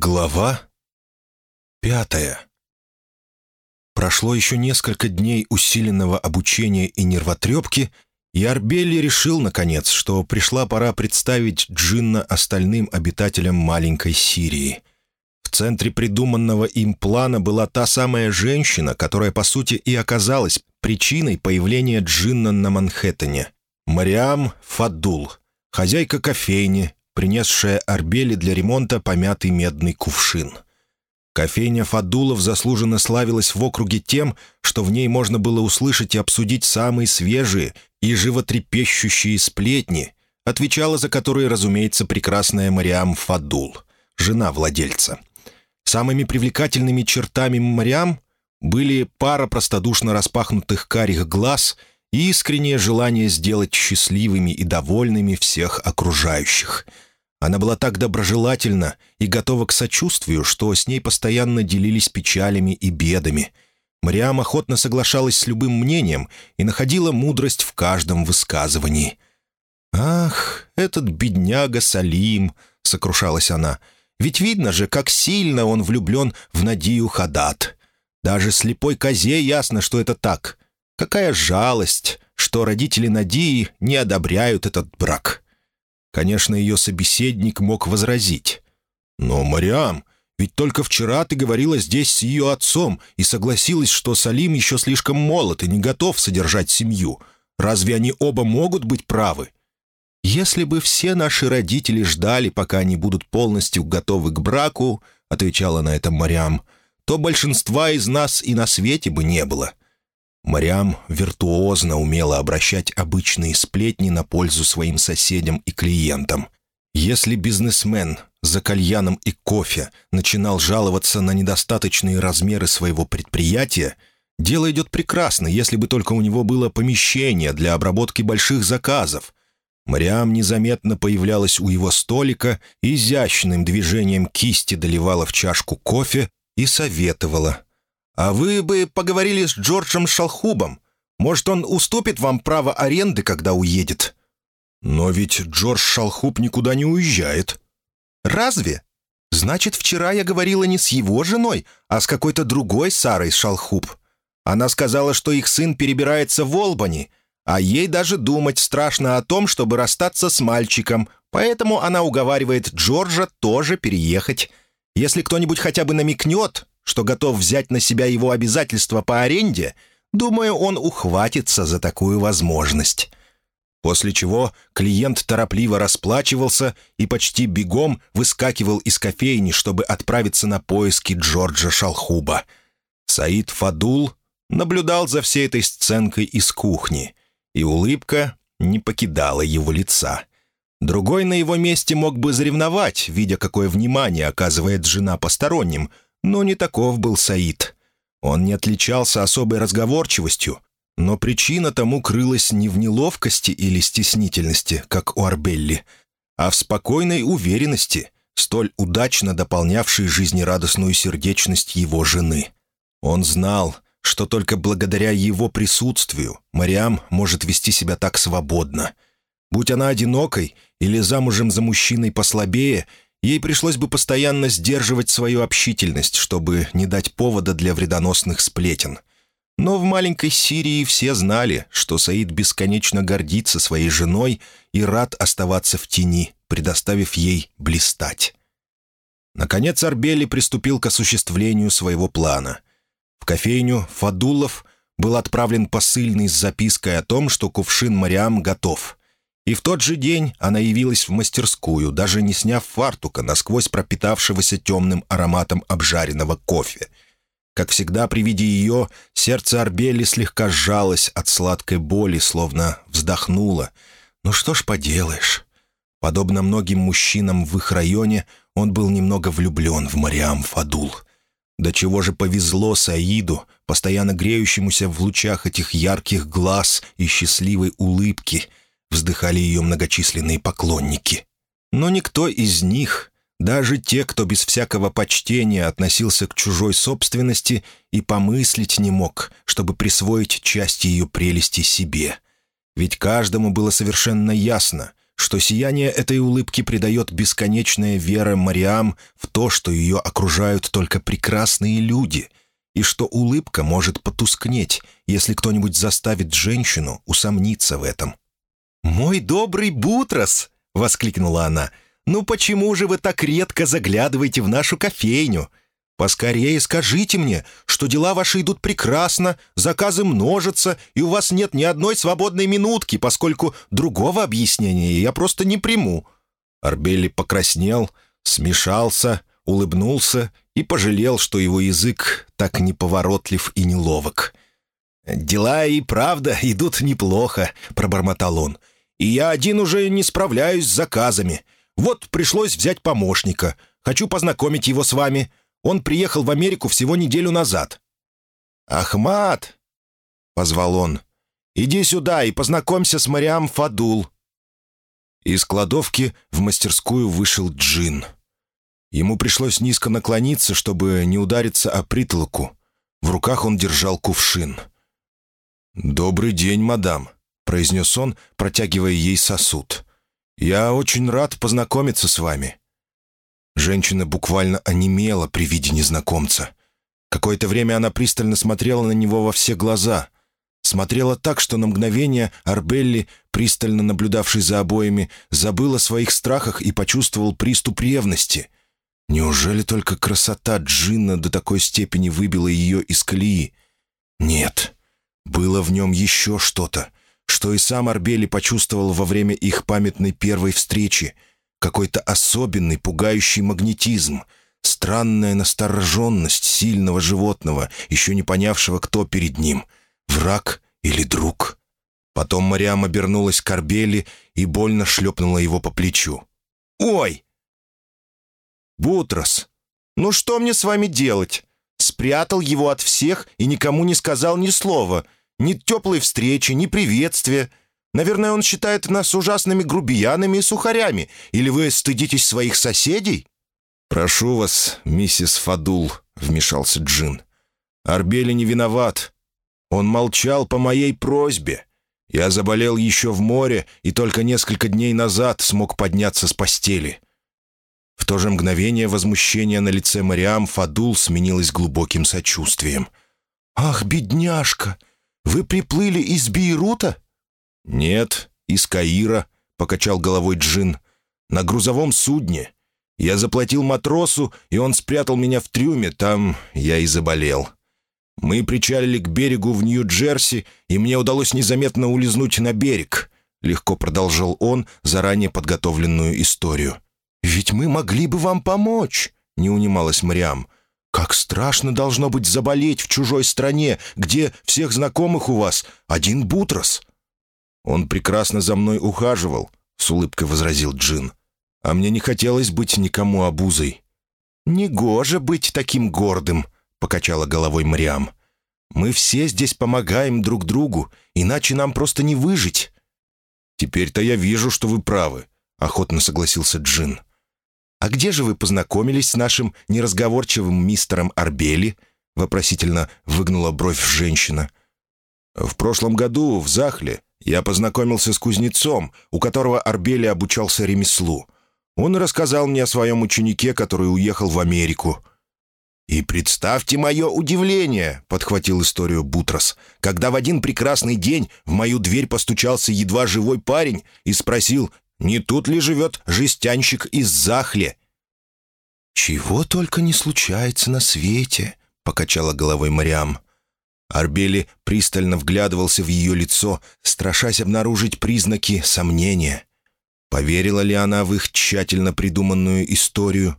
Глава пятая Прошло еще несколько дней усиленного обучения и нервотрепки, и Арбелли решил, наконец, что пришла пора представить Джинна остальным обитателям маленькой Сирии. В центре придуманного им плана была та самая женщина, которая, по сути, и оказалась причиной появления Джинна на Манхэттене. Мариам Фадул, хозяйка кофейни, принесшая Арбели для ремонта помятый медный кувшин. Кофейня Фадулов заслуженно славилась в округе тем, что в ней можно было услышать и обсудить самые свежие и животрепещущие сплетни, отвечала за которые, разумеется, прекрасная Мариам Фадул, жена владельца. Самыми привлекательными чертами Мариам были пара простодушно распахнутых карих глаз и искреннее желание сделать счастливыми и довольными всех окружающих — она была так доброжелательна и готова к сочувствию, что с ней постоянно делились печалями и бедами. Мариам охотно соглашалась с любым мнением и находила мудрость в каждом высказывании. «Ах, этот бедняга Салим!» — сокрушалась она. «Ведь видно же, как сильно он влюблен в Надию Хадат. Даже слепой козе ясно, что это так. Какая жалость, что родители Надии не одобряют этот брак». Конечно, ее собеседник мог возразить. «Но, Мариам, ведь только вчера ты говорила здесь с ее отцом и согласилась, что Салим еще слишком молод и не готов содержать семью. Разве они оба могут быть правы?» «Если бы все наши родители ждали, пока они будут полностью готовы к браку», — отвечала на это Мариам, — «то большинства из нас и на свете бы не было. Мариам виртуозно умела обращать обычные сплетни на пользу своим соседям и клиентам. Если бизнесмен за кальяном и кофе начинал жаловаться на недостаточные размеры своего предприятия, дело идет прекрасно, если бы только у него было помещение для обработки больших заказов. Мариам незаметно появлялась у его столика, изящным движением кисти доливала в чашку кофе и советовала – а вы бы поговорили с Джорджем Шалхубом. Может, он уступит вам право аренды, когда уедет?» «Но ведь Джордж Шалхуб никуда не уезжает». «Разве? Значит, вчера я говорила не с его женой, а с какой-то другой Сарой Шалхуб. Она сказала, что их сын перебирается в Олбани, а ей даже думать страшно о том, чтобы расстаться с мальчиком, поэтому она уговаривает Джорджа тоже переехать. Если кто-нибудь хотя бы намекнет, что готов взять на себя его обязательства по аренде, думаю, он ухватится за такую возможность. После чего клиент торопливо расплачивался и почти бегом выскакивал из кофейни, чтобы отправиться на поиски Джорджа Шалхуба. Саид Фадул наблюдал за всей этой сценкой из кухни, и улыбка не покидала его лица. Другой на его месте мог бы заревновать, видя, какое внимание оказывает жена посторонним — но не таков был Саид. Он не отличался особой разговорчивостью, но причина тому крылась не в неловкости или стеснительности, как у Арбелли, а в спокойной уверенности, столь удачно дополнявшей жизнерадостную сердечность его жены. Он знал, что только благодаря его присутствию Мариам может вести себя так свободно. Будь она одинокой или замужем за мужчиной послабее — Ей пришлось бы постоянно сдерживать свою общительность, чтобы не дать повода для вредоносных сплетен. Но в маленькой Сирии все знали, что Саид бесконечно гордится своей женой и рад оставаться в тени, предоставив ей блистать. Наконец Арбели приступил к осуществлению своего плана. В кофейню Фадулов был отправлен посыльный с запиской о том, что кувшин Мариам готов — и в тот же день она явилась в мастерскую, даже не сняв фартука, насквозь пропитавшегося темным ароматом обжаренного кофе. Как всегда при виде ее, сердце Арбели слегка сжалось от сладкой боли, словно вздохнуло. «Ну что ж поделаешь?» Подобно многим мужчинам в их районе, он был немного влюблен в Мариам Фадул. До чего же повезло Саиду, постоянно греющемуся в лучах этих ярких глаз и счастливой улыбки —— вздыхали ее многочисленные поклонники. Но никто из них, даже те, кто без всякого почтения относился к чужой собственности, и помыслить не мог, чтобы присвоить часть ее прелести себе. Ведь каждому было совершенно ясно, что сияние этой улыбки придает бесконечная вера Мариам в то, что ее окружают только прекрасные люди, и что улыбка может потускнеть, если кто-нибудь заставит женщину усомниться в этом. «Мой добрый Бутрос!» — воскликнула она. «Ну почему же вы так редко заглядываете в нашу кофейню? Поскорее скажите мне, что дела ваши идут прекрасно, заказы множатся, и у вас нет ни одной свободной минутки, поскольку другого объяснения я просто не приму». Арбелли покраснел, смешался, улыбнулся и пожалел, что его язык так неповоротлив и неловок. «Дела и правда идут неплохо», — пробормотал он. «И я один уже не справляюсь с заказами. Вот пришлось взять помощника. Хочу познакомить его с вами. Он приехал в Америку всего неделю назад». «Ахмат!» — позвал он. «Иди сюда и познакомься с Мариам Фадул». Из кладовки в мастерскую вышел Джин. Ему пришлось низко наклониться, чтобы не удариться о притолоку. В руках он держал кувшин. «Добрый день, мадам», — произнес он, протягивая ей сосуд. «Я очень рад познакомиться с вами. Женщина буквально онемела при виде незнакомца. Какое-то время она пристально смотрела на него во все глаза. Смотрела так, что на мгновение Арбелли, пристально наблюдавший за обоими, забыл о своих страхах и почувствовал приступ ревности. Неужели только красота Джинна до такой степени выбила ее из колеи? Нет, было в нем еще что-то, что и сам Арбели почувствовал во время их памятной первой встречи — какой-то особенный пугающий магнетизм, странная настороженность сильного животного, еще не понявшего, кто перед ним — враг или друг. Потом Мариам обернулась к Арбели и больно шлепнула его по плечу. «Ой!» «Бутрос, ну что мне с вами делать?» Спрятал его от всех и никому не сказал ни слова. Ни теплой встречи, ни приветствия. Наверное, он считает нас ужасными грубиянами и сухарями. Или вы стыдитесь своих соседей?» «Прошу вас, миссис Фадул», — вмешался Джин. «Арбели не виноват. Он молчал по моей просьбе. Я заболел еще в море и только несколько дней назад смог подняться с постели». В то же мгновение возмущение на лице Мариам Фадул сменилось глубоким сочувствием. «Ах, бедняжка! Вы приплыли из Бейрута?» «Нет, из Каира», — покачал головой Джин. «На грузовом судне. Я заплатил матросу, и он спрятал меня в трюме, там я и заболел. Мы причалили к берегу в Нью-Джерси, и мне удалось незаметно улизнуть на берег», — легко продолжал он заранее подготовленную историю. «Ведь мы могли бы вам помочь», — не унималась Мариам. «Как страшно должно быть заболеть в чужой стране, где всех знакомых у вас один Бутрос. «Он прекрасно за мной ухаживал», — с улыбкой возразил Джин. «А мне не хотелось быть никому обузой». «Негоже быть таким гордым», — покачала головой Мариам. «Мы все здесь помогаем друг другу, иначе нам просто не выжить». «Теперь-то я вижу, что вы правы», — охотно согласился Джин. «А где же вы познакомились с нашим неразговорчивым мистером Арбели?» — вопросительно выгнула бровь женщина. «В прошлом году в Захле я познакомился с кузнецом, у которого Арбели обучался ремеслу. Он рассказал мне о своем ученике, который уехал в Америку. «И представьте мое удивление», — подхватил историю Бутрос, «когда в один прекрасный день в мою дверь постучался едва живой парень и спросил, не тут ли живет жестянщик из Захле?» «Чего только не случается на свете», — покачала головой Мариам. Арбели пристально вглядывался в ее лицо, страшась обнаружить признаки сомнения. Поверила ли она в их тщательно придуманную историю?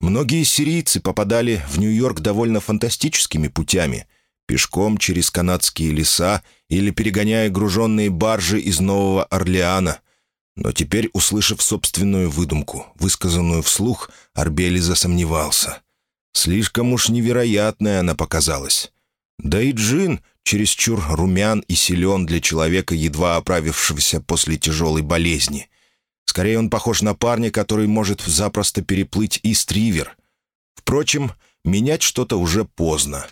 Многие сирийцы попадали в Нью-Йорк довольно фантастическими путями. Пешком через канадские леса или перегоняя груженные баржи из Нового Орлеана. Но теперь, услышав собственную выдумку, высказанную вслух, Арбели засомневался. Слишком уж невероятная она показалась. Да и Джин чересчур румян и силен для человека, едва оправившегося после тяжелой болезни. Скорее, он похож на парня, который может запросто переплыть Ист-Ривер. Впрочем, менять что-то уже поздно.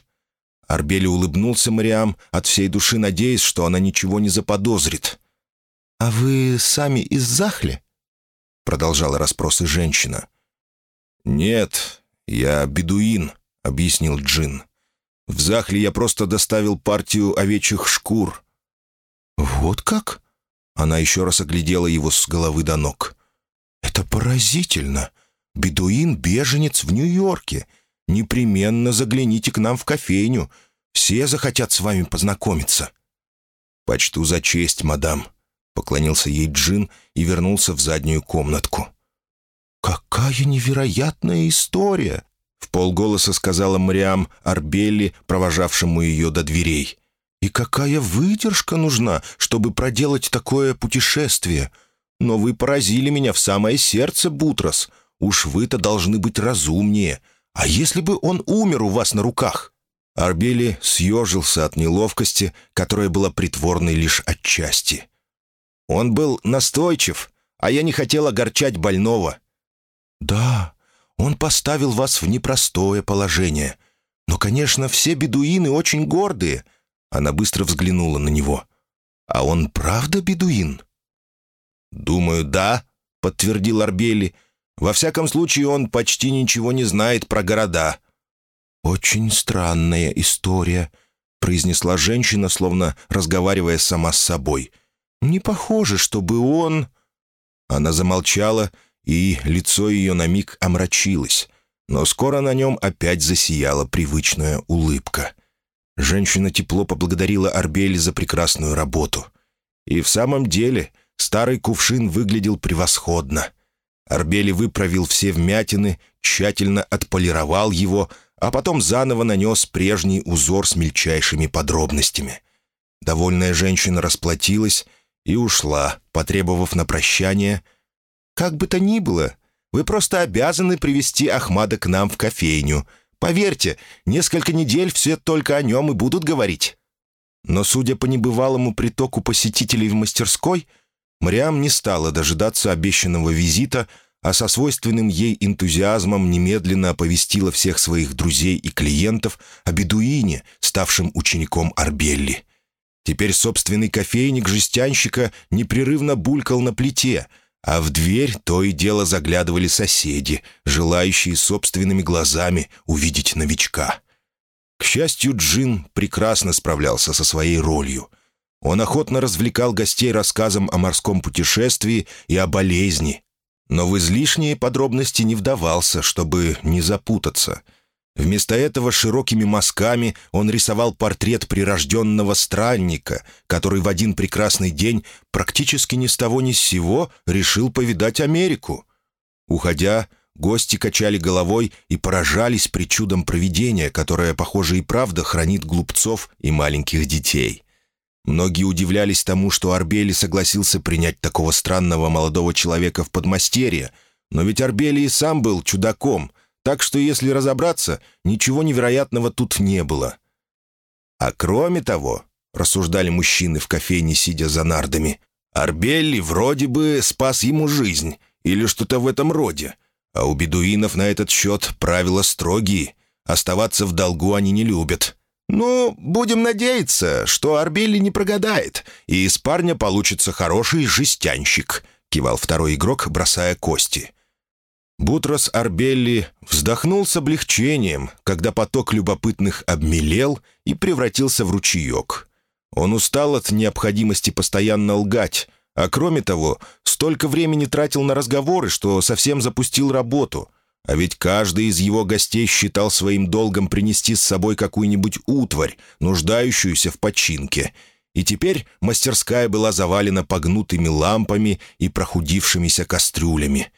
Арбели улыбнулся Мариам, от всей души надеясь, что она ничего не заподозрит. «А вы сами из Захли?» продолжала расспросы женщина. «Нет, я бедуин», — объяснил Джин. «В Захле я просто доставил партию овечьих шкур». «Вот как?» Она еще раз оглядела его с головы до ног. «Это поразительно. Бедуин-беженец в Нью-Йорке. Непременно загляните к нам в кофейню. Все захотят с вами познакомиться». «Почту за честь, мадам», — поклонился ей Джин и вернулся в заднюю комнатку. «Какая невероятная история!» — в полголоса сказала Мариам Арбелли, провожавшему ее до дверей. «И какая выдержка нужна, чтобы проделать такое путешествие! Но вы поразили меня в самое сердце, Бутрос. Уж вы-то должны быть разумнее. А если бы он умер у вас на руках?» Арбели съежился от неловкости, которая была притворной лишь отчасти. «Он был настойчив, а я не хотел огорчать больного». «Да, он поставил вас в непростое положение. Но, конечно, все бедуины очень гордые». Она быстро взглянула на него. «А он правда бедуин?» «Думаю, да», — подтвердил Арбели. «Во всяком случае, он почти ничего не знает про города». «Очень странная история», — произнесла женщина, словно разговаривая сама с собой. «Не похоже, чтобы он...» Она замолчала, и лицо ее на миг омрачилось, но скоро на нем опять засияла привычная улыбка. Женщина тепло поблагодарила Арбели за прекрасную работу. И в самом деле старый кувшин выглядел превосходно. Арбели выправил все вмятины, тщательно отполировал его — а потом заново нанес прежний узор с мельчайшими подробностями. Довольная женщина расплатилась и ушла, потребовав на прощание. «Как бы то ни было, вы просто обязаны привести Ахмада к нам в кофейню. Поверьте, несколько недель все только о нем и будут говорить». Но, судя по небывалому притоку посетителей в мастерской, Мариам не стала дожидаться обещанного визита, а со свойственным ей энтузиазмом немедленно оповестила всех своих друзей и клиентов о бедуине, ставшем учеником Арбелли. Теперь собственный кофейник жестянщика непрерывно булькал на плите, а в дверь то и дело заглядывали соседи, желающие собственными глазами увидеть новичка. К счастью, Джин прекрасно справлялся со своей ролью. Он охотно развлекал гостей рассказом о морском путешествии и о болезни, но в излишние подробности не вдавался, чтобы не запутаться. Вместо этого широкими мазками он рисовал портрет прирожденного странника, который в один прекрасный день практически ни с того ни с сего решил повидать Америку. Уходя, гости качали головой и поражались причудам провидения, которое, похоже, и правда хранит глупцов и маленьких детей. Многие удивлялись тому, что Арбели согласился принять такого странного молодого человека в подмастерье, но ведь Арбели и сам был чудаком, так что, если разобраться, ничего невероятного тут не было. А кроме того, рассуждали мужчины в кофейне, сидя за нардами, Арбелли вроде бы спас ему жизнь или что-то в этом роде, а у бедуинов на этот счет правила строгие, оставаться в долгу они не любят. «Ну, будем надеяться, что Арбели не прогадает, и из парня получится хороший жестянщик», — кивал второй игрок, бросая кости. Бутрос Арбелли вздохнул с облегчением, когда поток любопытных обмелел и превратился в ручеек. Он устал от необходимости постоянно лгать, а кроме того, столько времени тратил на разговоры, что совсем запустил работу — а ведь каждый из его гостей считал своим долгом принести с собой какую-нибудь утварь, нуждающуюся в починке. И теперь мастерская была завалена погнутыми лампами и прохудившимися кастрюлями.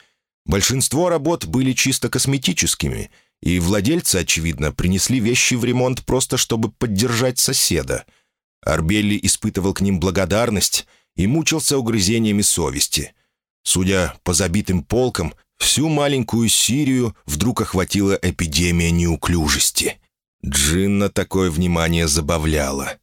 Большинство работ были чисто косметическими, и владельцы, очевидно, принесли вещи в ремонт просто чтобы поддержать соседа. Арбелли испытывал к ним благодарность и мучился угрызениями совести. Судя по забитым полкам, Всю маленькую Сирию вдруг охватила эпидемия неуклюжести. Джинна такое внимание забавляло.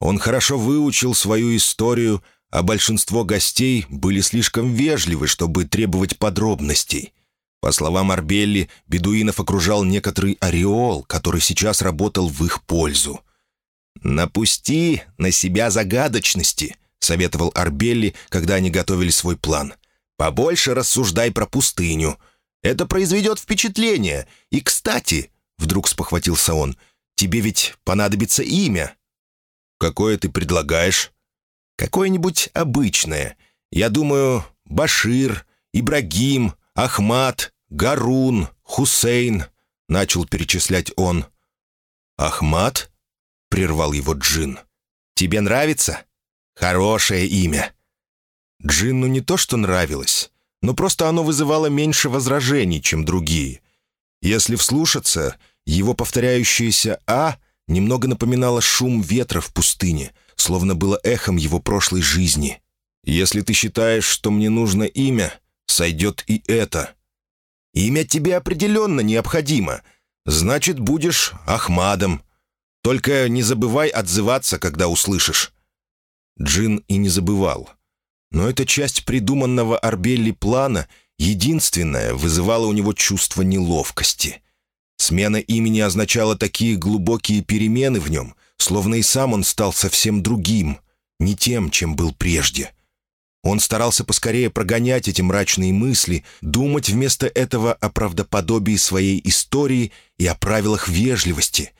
Он хорошо выучил свою историю, а большинство гостей были слишком вежливы, чтобы требовать подробностей. По словам Арбелли, бедуинов окружал некоторый ореол, который сейчас работал в их пользу. «Напусти на себя загадочности», — советовал Арбелли, когда они готовили свой план — Побольше рассуждай про пустыню. Это произведет впечатление. И, кстати, — вдруг спохватился он, — тебе ведь понадобится имя». «Какое ты предлагаешь?» «Какое-нибудь обычное. Я думаю, Башир, Ибрагим, Ахмат, Гарун, Хусейн», — начал перечислять он. «Ахмат?» — прервал его Джин. «Тебе нравится? Хорошее имя». Джинну не то что нравилось, но просто оно вызывало меньше возражений, чем другие. Если вслушаться, его повторяющееся «а» немного напоминало шум ветра в пустыне, словно было эхом его прошлой жизни. «Если ты считаешь, что мне нужно имя, сойдет и это». «Имя тебе определенно необходимо. Значит, будешь Ахмадом. Только не забывай отзываться, когда услышишь». Джин и не забывал. Но эта часть придуманного Арбелли плана единственная вызывала у него чувство неловкости. Смена имени означала такие глубокие перемены в нем, словно и сам он стал совсем другим, не тем, чем был прежде. Он старался поскорее прогонять эти мрачные мысли, думать вместо этого о правдоподобии своей истории и о правилах вежливости.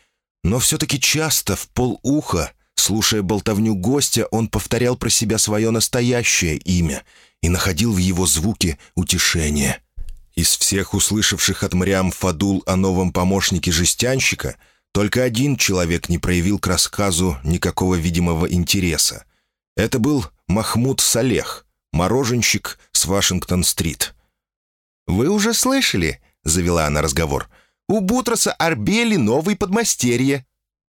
Но все-таки часто в полуха Слушая болтовню гостя, он повторял про себя свое настоящее имя и находил в его звуке утешение. Из всех услышавших от Мариам Фадул о новом помощнике жестянщика только один человек не проявил к рассказу никакого видимого интереса. Это был Махмуд Салех, мороженщик с Вашингтон-стрит. «Вы уже слышали?» — завела она разговор. «У Бутраса Арбели новый подмастерье».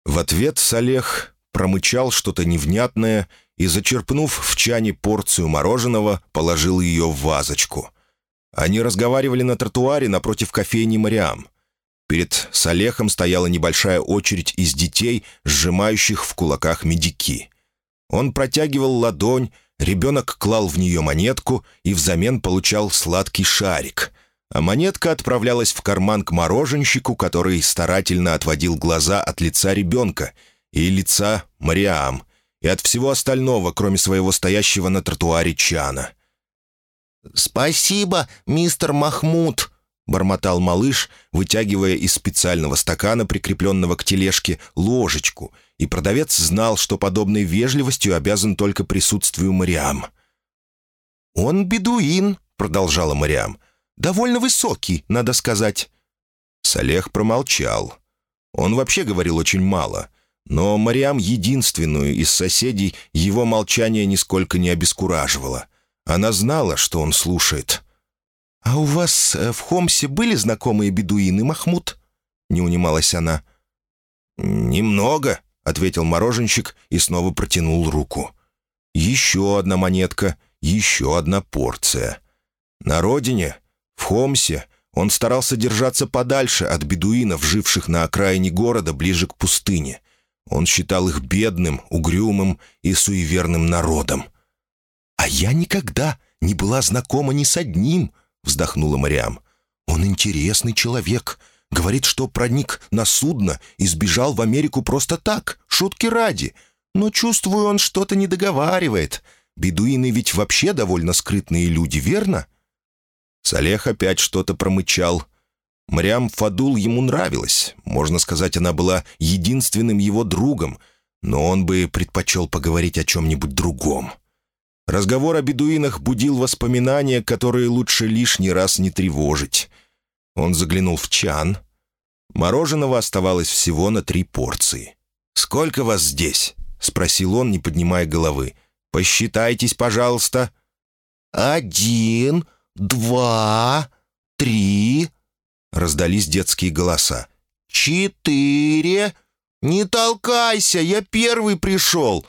В ответ Салех промычал что-то невнятное и, зачерпнув в чане порцию мороженого, положил ее в вазочку. Они разговаривали на тротуаре напротив кофейни «Мариам». Перед Салехом стояла небольшая очередь из детей, сжимающих в кулаках медики. Он протягивал ладонь, ребенок клал в нее монетку и взамен получал сладкий шарик. А монетка отправлялась в карман к мороженщику, который старательно отводил глаза от лица ребенка — и лица Мариам, и от всего остального, кроме своего стоящего на тротуаре чана. «Спасибо, мистер Махмуд», — бормотал малыш, вытягивая из специального стакана, прикрепленного к тележке, ложечку, и продавец знал, что подобной вежливостью обязан только присутствию Мариам. «Он бедуин», — продолжала Мариам. «Довольно высокий, надо сказать». Салех промолчал. Он вообще говорил очень мало — но Мариам, единственную из соседей, его молчание нисколько не обескураживало. Она знала, что он слушает. «А у вас э, в Хомсе были знакомые бедуины, Махмуд?» — не унималась она. «Немного», — ответил мороженщик и снова протянул руку. «Еще одна монетка, еще одна порция. На родине, в Хомсе, он старался держаться подальше от бедуинов, живших на окраине города, ближе к пустыне. Он считал их бедным, угрюмым и суеверным народом. «А я никогда не была знакома ни с одним», — вздохнула Мариам. «Он интересный человек. Говорит, что проник на судно и сбежал в Америку просто так, шутки ради. Но чувствую, он что-то не договаривает. Бедуины ведь вообще довольно скрытные люди, верно?» Салех опять что-то промычал, Мариам Фадул ему нравилась. Можно сказать, она была единственным его другом, но он бы предпочел поговорить о чем-нибудь другом. Разговор о бедуинах будил воспоминания, которые лучше лишний раз не тревожить. Он заглянул в чан. Мороженого оставалось всего на три порции. «Сколько вас здесь?» — спросил он, не поднимая головы. «Посчитайтесь, пожалуйста». «Один, два, три...» Раздались детские голоса. «Четыре! Не толкайся, я первый пришел!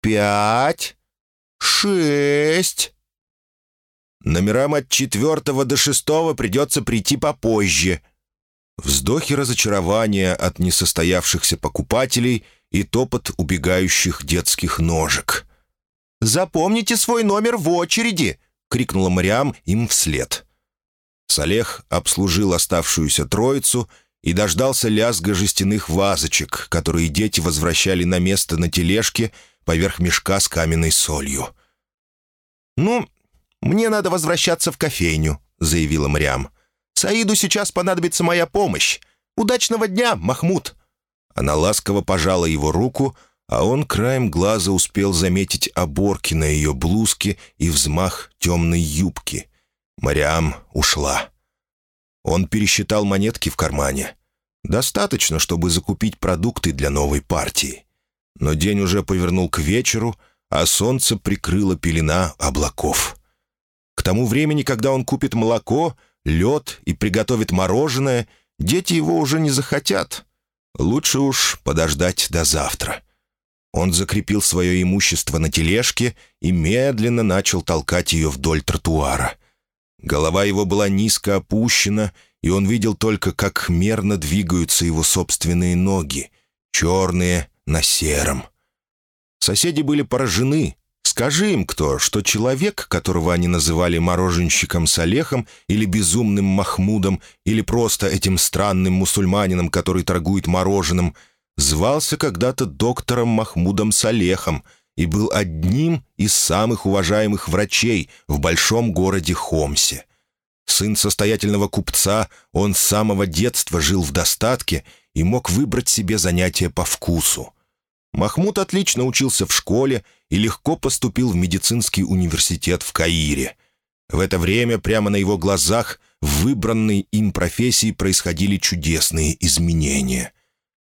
Пять! Шесть!» «Номерам от четвертого до шестого придется прийти попозже». Вздохи разочарования от несостоявшихся покупателей и топот убегающих детских ножек. «Запомните свой номер в очереди!» — крикнула Мариам им вслед. Салех обслужил оставшуюся троицу и дождался лязга жестяных вазочек, которые дети возвращали на место на тележке поверх мешка с каменной солью. «Ну, «Мне надо возвращаться в кофейню», — заявила Мариам. «Саиду сейчас понадобится моя помощь. Удачного дня, Махмуд!» Она ласково пожала его руку, а он краем глаза успел заметить оборки на ее блузке и взмах темной юбки. Мариам ушла. Он пересчитал монетки в кармане. Достаточно, чтобы закупить продукты для новой партии. Но день уже повернул к вечеру, а солнце прикрыло пелена облаков. К тому времени, когда он купит молоко, лед и приготовит мороженое, дети его уже не захотят. Лучше уж подождать до завтра. Он закрепил свое имущество на тележке и медленно начал толкать ее вдоль тротуара. Голова его была низко опущена, и он видел только, как мерно двигаются его собственные ноги, черные на сером. Соседи были поражены. Скажи им кто, что человек, которого они называли мороженщиком Салехом или безумным Махмудом, или просто этим странным мусульманином, который торгует мороженым, звался когда-то доктором Махмудом Салехом — и был одним из самых уважаемых врачей в большом городе Хомсе. Сын состоятельного купца, он с самого детства жил в достатке и мог выбрать себе занятия по вкусу. Махмуд отлично учился в школе и легко поступил в медицинский университет в Каире. В это время прямо на его глазах в выбранной им профессии происходили чудесные изменения —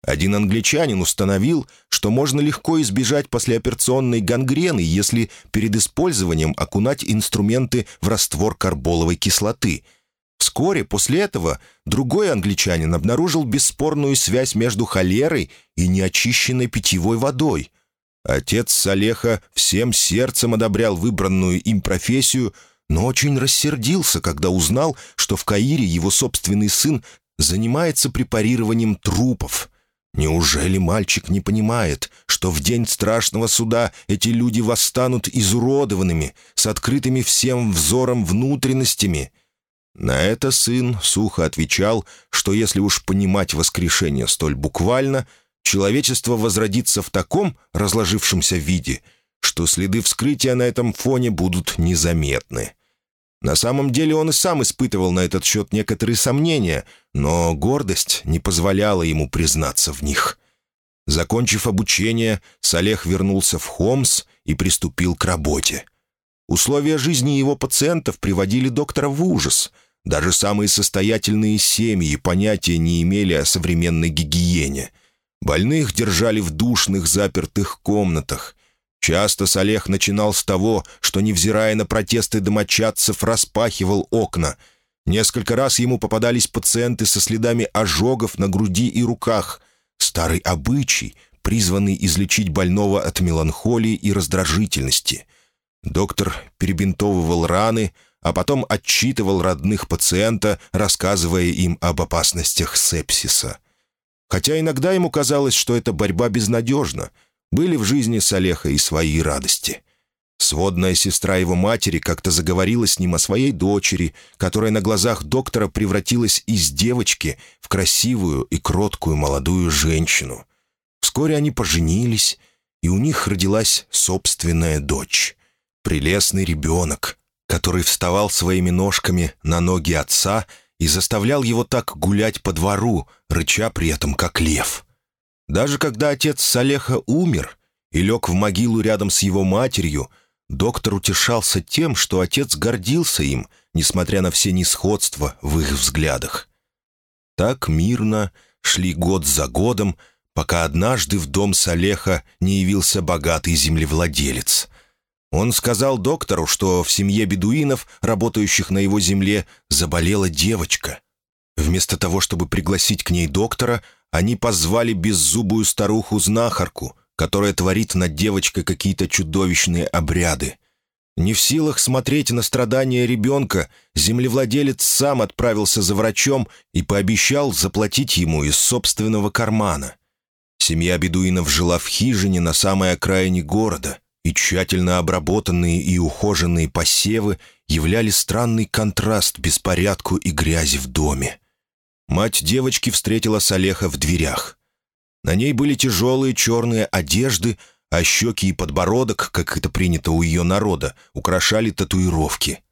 один англичанин установил, что можно легко избежать послеоперационной гангрены, если перед использованием окунать инструменты в раствор карболовой кислоты. Вскоре после этого другой англичанин обнаружил бесспорную связь между холерой и неочищенной питьевой водой. Отец Салеха всем сердцем одобрял выбранную им профессию, но очень рассердился, когда узнал, что в Каире его собственный сын занимается препарированием трупов — Неужели мальчик не понимает, что в день страшного суда эти люди восстанут изуродованными, с открытыми всем взором внутренностями? На это сын сухо отвечал, что если уж понимать воскрешение столь буквально, человечество возродится в таком разложившемся виде, что следы вскрытия на этом фоне будут незаметны. На самом деле он и сам испытывал на этот счет некоторые сомнения, но гордость не позволяла ему признаться в них. Закончив обучение, Салех вернулся в Хомс и приступил к работе. Условия жизни его пациентов приводили доктора в ужас. Даже самые состоятельные семьи понятия не имели о современной гигиене. Больных держали в душных запертых комнатах, Часто Салех начинал с того, что, невзирая на протесты домочадцев, распахивал окна. Несколько раз ему попадались пациенты со следами ожогов на груди и руках. Старый обычай, призванный излечить больного от меланхолии и раздражительности. Доктор перебинтовывал раны, а потом отчитывал родных пациента, рассказывая им об опасностях сепсиса. Хотя иногда ему казалось, что эта борьба безнадежна — были в жизни Салеха и свои радости. Сводная сестра его матери как-то заговорила с ним о своей дочери, которая на глазах доктора превратилась из девочки в красивую и кроткую молодую женщину. Вскоре они поженились, и у них родилась собственная дочь. Прелестный ребенок, который вставал своими ножками на ноги отца и заставлял его так гулять по двору, рыча при этом как лев — даже когда отец Салеха умер и лег в могилу рядом с его матерью, доктор утешался тем, что отец гордился им, несмотря на все несходства в их взглядах. Так мирно шли год за годом, пока однажды в дом Салеха не явился богатый землевладелец. Он сказал доктору, что в семье бедуинов, работающих на его земле, заболела девочка. Вместо того, чтобы пригласить к ней доктора, они позвали беззубую старуху-знахарку, которая творит над девочкой какие-то чудовищные обряды. Не в силах смотреть на страдания ребенка, землевладелец сам отправился за врачом и пообещал заплатить ему из собственного кармана. Семья бедуинов жила в хижине на самой окраине города, и тщательно обработанные и ухоженные посевы являли странный контраст беспорядку и грязи в доме. Мать девочки встретила Салеха в дверях. На ней были тяжелые черные одежды, а щеки и подбородок, как это принято у ее народа, украшали татуировки.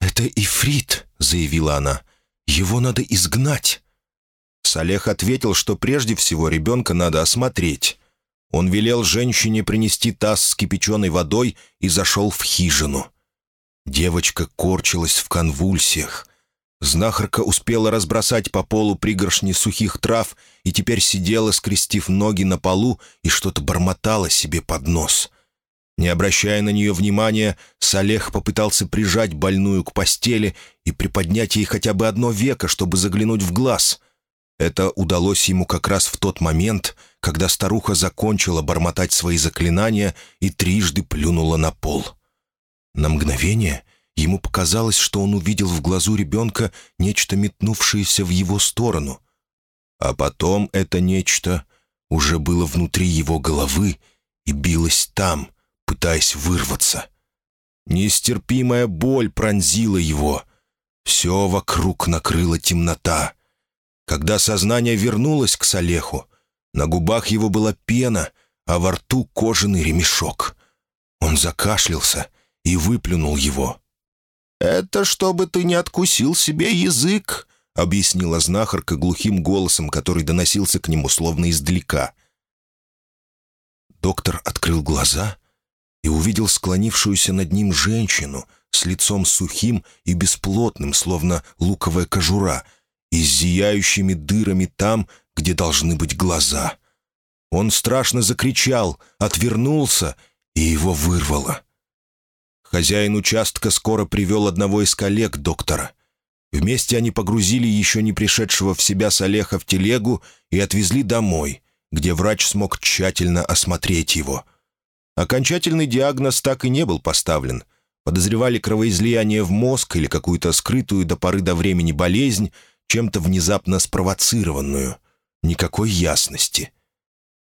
«Это Ифрит», — заявила она. «Его надо изгнать». Салех ответил, что прежде всего ребенка надо осмотреть. Он велел женщине принести таз с кипяченой водой и зашел в хижину. Девочка корчилась в конвульсиях. Знахарка успела разбросать по полу пригоршни сухих трав и теперь сидела, скрестив ноги на полу, и что-то бормотала себе под нос. Не обращая на нее внимания, Салех попытался прижать больную к постели и приподнять ей хотя бы одно веко, чтобы заглянуть в глаз. Это удалось ему как раз в тот момент, когда старуха закончила бормотать свои заклинания и трижды плюнула на пол. На мгновение Ему показалось, что он увидел в глазу ребенка нечто метнувшееся в его сторону. А потом это нечто уже было внутри его головы и билось там, пытаясь вырваться. Нестерпимая боль пронзила его. Все вокруг накрыла темнота. Когда сознание вернулось к Салеху, на губах его была пена, а во рту кожаный ремешок. Он закашлялся и выплюнул его. «Это чтобы ты не откусил себе язык», — объяснила знахарка глухим голосом, который доносился к нему словно издалека. Доктор открыл глаза и увидел склонившуюся над ним женщину с лицом сухим и бесплотным, словно луковая кожура, и с зияющими дырами там, где должны быть глаза. Он страшно закричал, отвернулся, и его вырвало. Хозяин участка скоро привел одного из коллег доктора. Вместе они погрузили еще не пришедшего в себя Салеха в телегу и отвезли домой, где врач смог тщательно осмотреть его. Окончательный диагноз так и не был поставлен. Подозревали кровоизлияние в мозг или какую-то скрытую до поры до времени болезнь, чем-то внезапно спровоцированную. Никакой ясности.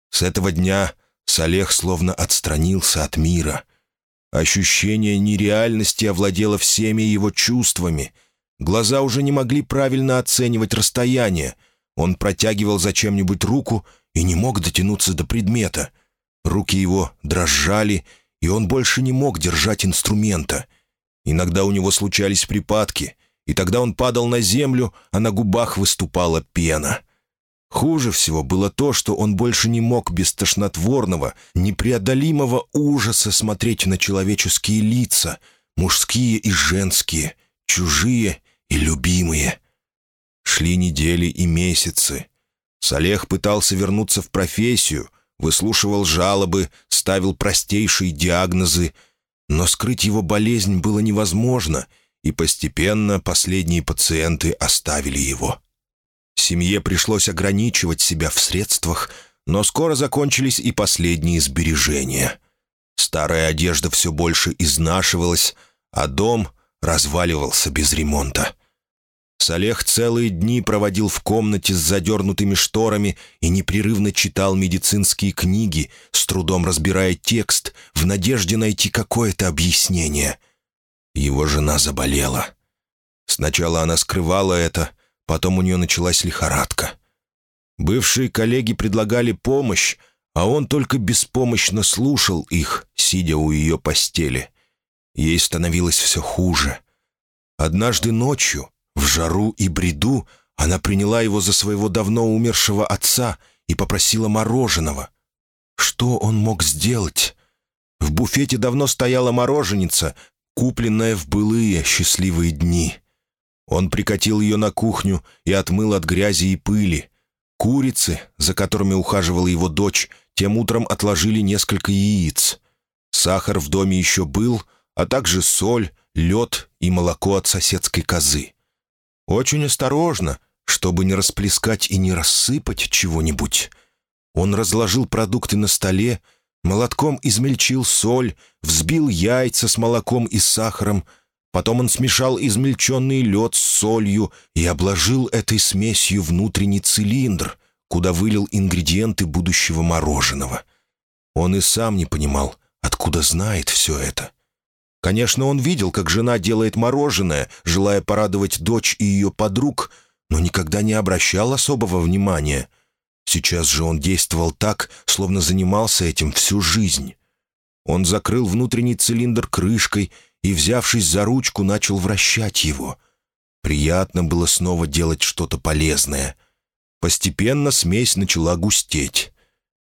С этого дня Салех словно отстранился от мира — Ощущение нереальности овладело всеми его чувствами. Глаза уже не могли правильно оценивать расстояние. Он протягивал зачем-нибудь руку и не мог дотянуться до предмета. Руки его дрожали, и он больше не мог держать инструмента. Иногда у него случались припадки, и тогда он падал на землю, а на губах выступала пена — Хуже всего было то, что он больше не мог без тошнотворного, непреодолимого ужаса смотреть на человеческие лица, мужские и женские, чужие и любимые. Шли недели и месяцы. Салех пытался вернуться в профессию, выслушивал жалобы, ставил простейшие диагнозы, но скрыть его болезнь было невозможно, и постепенно последние пациенты оставили его. Семье пришлось ограничивать себя в средствах, но скоро закончились и последние сбережения. Старая одежда все больше изнашивалась, а дом разваливался без ремонта. Салех целые дни проводил в комнате с задернутыми шторами и непрерывно читал медицинские книги, с трудом разбирая текст, в надежде найти какое-то объяснение. Его жена заболела. Сначала она скрывала это, Потом у нее началась лихорадка. Бывшие коллеги предлагали помощь, а он только беспомощно слушал их, сидя у ее постели. Ей становилось все хуже. Однажды ночью, в жару и бреду, она приняла его за своего давно умершего отца и попросила мороженого. Что он мог сделать? В буфете давно стояла мороженица, купленная в былые счастливые дни. Он прикатил ее на кухню и отмыл от грязи и пыли. Курицы, за которыми ухаживала его дочь, тем утром отложили несколько яиц. Сахар в доме еще был, а также соль, лед и молоко от соседской козы. Очень осторожно, чтобы не расплескать и не рассыпать чего-нибудь. Он разложил продукты на столе, молотком измельчил соль, взбил яйца с молоком и сахаром — Потом он смешал измельченный лед с солью и обложил этой смесью внутренний цилиндр, куда вылил ингредиенты будущего мороженого. Он и сам не понимал, откуда знает все это. Конечно, он видел, как жена делает мороженое, желая порадовать дочь и ее подруг, но никогда не обращал особого внимания. Сейчас же он действовал так, словно занимался этим всю жизнь. Он закрыл внутренний цилиндр крышкой и, взявшись за ручку, начал вращать его. Приятно было снова делать что-то полезное. Постепенно смесь начала густеть.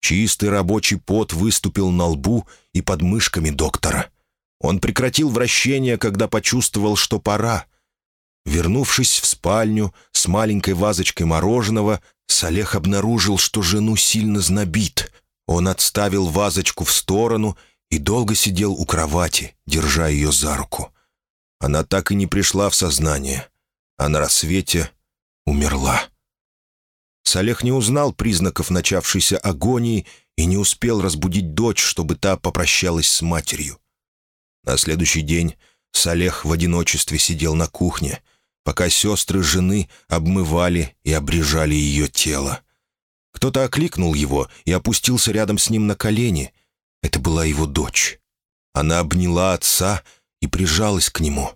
Чистый рабочий пот выступил на лбу и под мышками доктора. Он прекратил вращение, когда почувствовал, что пора. Вернувшись в спальню с маленькой вазочкой мороженого, Салех обнаружил, что жену сильно знобит. Он отставил вазочку в сторону и долго сидел у кровати, держа ее за руку. Она так и не пришла в сознание, а на рассвете умерла. Салех не узнал признаков начавшейся агонии и не успел разбудить дочь, чтобы та попрощалась с матерью. На следующий день Салех в одиночестве сидел на кухне, пока сестры жены обмывали и обрежали ее тело. Кто-то окликнул его и опустился рядом с ним на колени. Это была его дочь. Она обняла отца и прижалась к нему.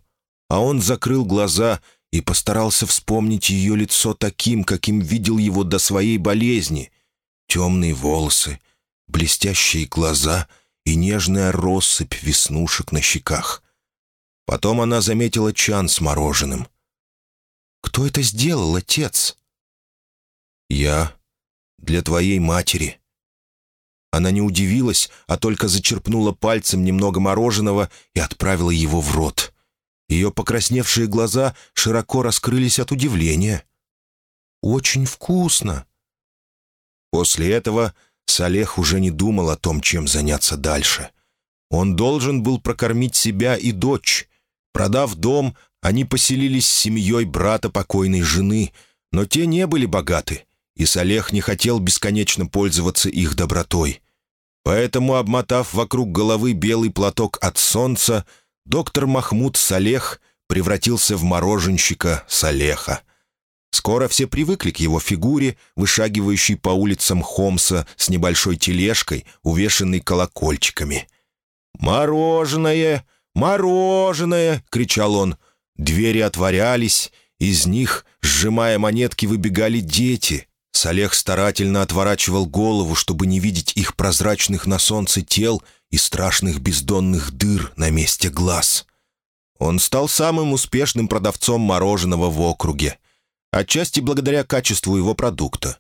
А он закрыл глаза и постарался вспомнить ее лицо таким, каким видел его до своей болезни. Темные волосы, блестящие глаза и нежная россыпь веснушек на щеках. Потом она заметила чан с мороженым. «Кто это сделал, отец?» «Я. Для твоей матери». Она не удивилась, а только зачерпнула пальцем немного мороженого и отправила его в рот. Ее покрасневшие глаза широко раскрылись от удивления. «Очень вкусно!» После этого Салех уже не думал о том, чем заняться дальше. Он должен был прокормить себя и дочь. Продав дом, они поселились с семьей брата покойной жены, но те не были богаты, и Салех не хотел бесконечно пользоваться их добротой. Поэтому, обмотав вокруг головы белый платок от солнца, доктор Махмуд Салех превратился в мороженщика Салеха. Скоро все привыкли к его фигуре, вышагивающей по улицам Хомса с небольшой тележкой, увешанной колокольчиками. «Мороженое! Мороженое!» — кричал он. Двери отворялись, из них, сжимая монетки, выбегали дети. Салех старательно отворачивал голову, чтобы не видеть их прозрачных на солнце тел и страшных бездонных дыр на месте глаз. Он стал самым успешным продавцом мороженого в округе. Отчасти благодаря качеству его продукта.